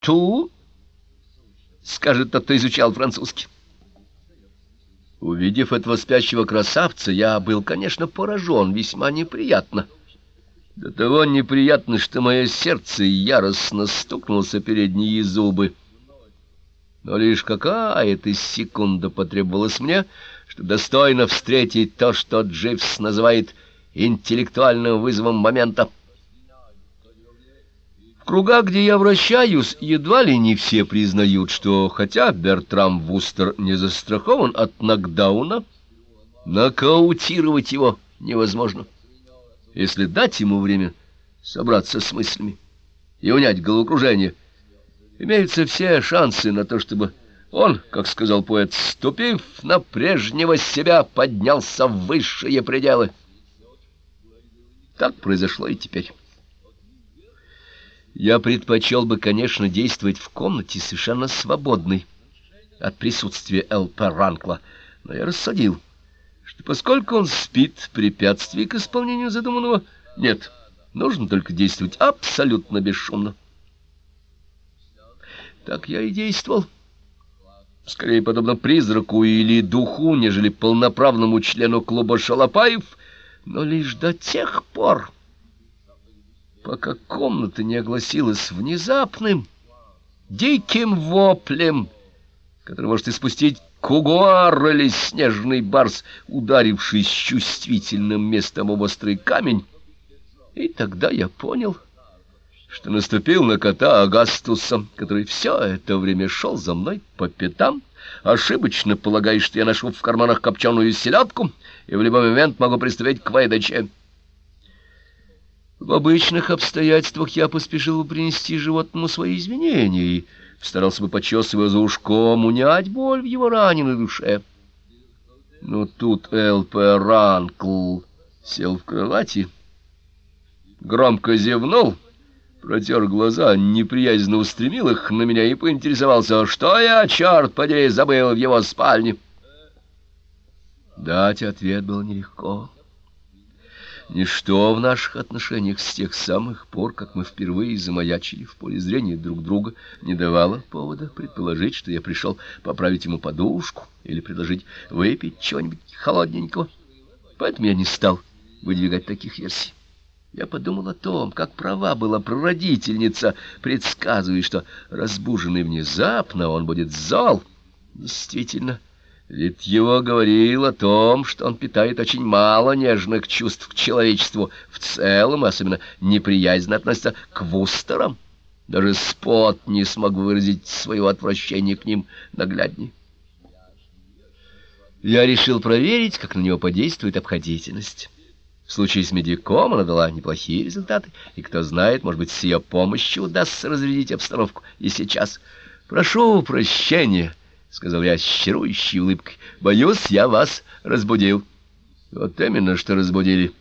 «Ту?» — скажет тот, кто изучал французский. Увидев этого спящего красавца, я был, конечно, поражен весьма неприятно. До того неприятно, что мое сердце яростно стукнулось о передние зубы. Но лишь какая-то секунда потребовалась мне, чтобы достойно встретить то, что Дживс называет интеллектуальным вызовом момента. Кругах, где я вращаюсь, едва ли не все признают, что хотя Бертрам Вустер не застрахован от нокдауна, нокаутировать его невозможно. Если дать ему время собраться с мыслями и унять головокружение, имеются все шансы на то, чтобы он, как сказал поэт, ступив на прежнего себя, поднялся в высшие пределы. Так произошло и теперь. Я предпочел бы, конечно, действовать в комнате совершенно свободной от присутствия Л.П. Ранкла, но я рассудил, что поскольку он спит, препятствий к исполнению задуманного нет, нужно только действовать абсолютно бесшумно. Так я и действовал. Скорее, подобно призраку или духу, нежели полноправному члену клуба «Шалопаев», но лишь до тех пор пока комната не огласилась внезапным, диким воплем, который может испустить кугуар или снежный барс, ударившись чувствительным местом об острый камень. И тогда я понял, что наступил на кота Агастуса, который все это время шел за мной по пятам, ошибочно полагая, что я ношу в карманах копченую селедку и в любой момент могу приступить к выдаче. В обычных обстоятельствах я поспешил бы принести животному свои извинения и старался бы, почесывая за ушком, унять боль в его раненой душе. Но тут Л.П. Ранкл сел в кровати, громко зевнул, протер глаза, неприязненно устремил их на меня и поинтересовался, что я, черт подери, забыл в его спальне. Дать ответ было нелегко. Ничто в наших отношениях с тех самых пор, как мы впервые замаячили в поле зрения друг друга, не давало повода предположить, что я пришел поправить ему подушку или предложить выпить чего-нибудь холодненького. Поэтому я не стал выдвигать таких версий. Я подумал о том, как права была прародительница, предсказывая, что разбуженный внезапно он будет зол. Действительно, — ведь его говорил о том, что он питает очень мало нежных чувств к человечеству в целом, особенно неприязненно относится к вустерам. Даже спот не смог выразить своего отвращения к ним нагляднее. Я решил проверить, как на него подействует обходительность. В случае с медиком она дала неплохие результаты, и, кто знает, может быть, с ее помощью удастся разрядить обстановку и сейчас. «Прошу прощения», — сказал я с чарующей улыбкой. — Боюсь, я вас разбудил. — Вот именно, что разбудили.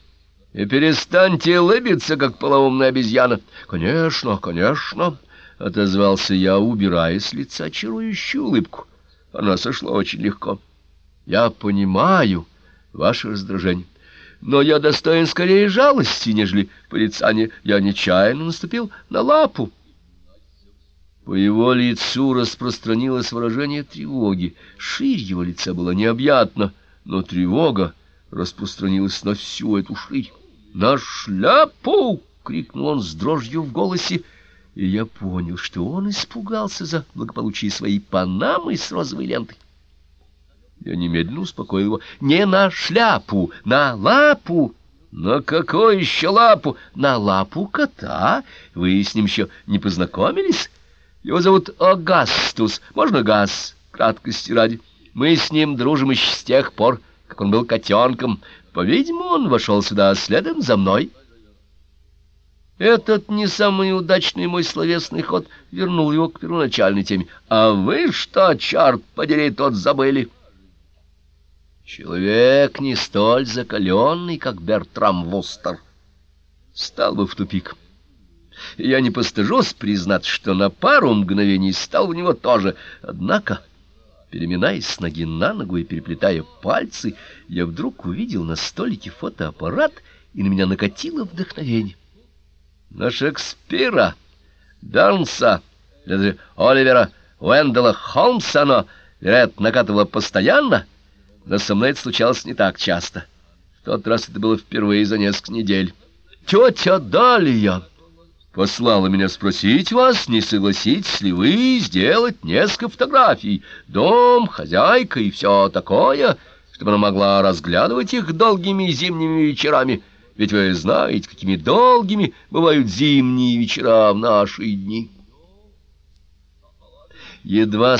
И перестаньте улыбиться, как полоумная обезьяна. — Конечно, конечно, — отозвался я, убирая с лица чарующую улыбку. Она сошла очень легко. — Я понимаю ваше раздражение. Но я достоин скорее жалости, нежели порицания. Я нечаянно наступил на лапу. По его лицу распространилось выражение тревоги. Ширь его лица была необъятна, но тревога распространилась на всю эту ширь. «На шляпу!» — крикнул он с дрожью в голосе, и я понял, что он испугался за благополучие своей панамы с розовой лентой. Я немедленно успокоил его. «Не на шляпу, на лапу!» «На какую еще лапу?» «На лапу кота. Вы с ним еще не познакомились?» Его зовут Огастус, можно Газ, краткости ради. Мы с ним дружим еще с тех пор, как он был котенком. По-видимому, он вошел сюда следом за мной. Этот не самый удачный мой словесный ход вернул его к первоначальной теме. А вы что, черт подери, тот забыли? Человек не столь закаленный, как Бертрам Вустер, стал бы в тупик. Я не постыжусь признать, что на пару мгновений стал в него тоже. Однако, переминаясь с ноги на ногу и переплетая пальцы, я вдруг увидел на столике фотоаппарат, и на меня накатило вдохновение. На Шекспира, Для даже Оливера Уэндела Холмса оно, вероятно, накатывало постоянно, но со мной это случалось не так часто. В тот раз это было впервые за несколько недель. «Тетя Далия!» Послала меня спросить вас, не согласитесь ли вы сделать несколько фотографий, дом, хозяйка и все такое, чтобы она могла разглядывать их долгими зимними вечерами, ведь вы знаете, какими долгими бывают зимние вечера в наши дни. Едва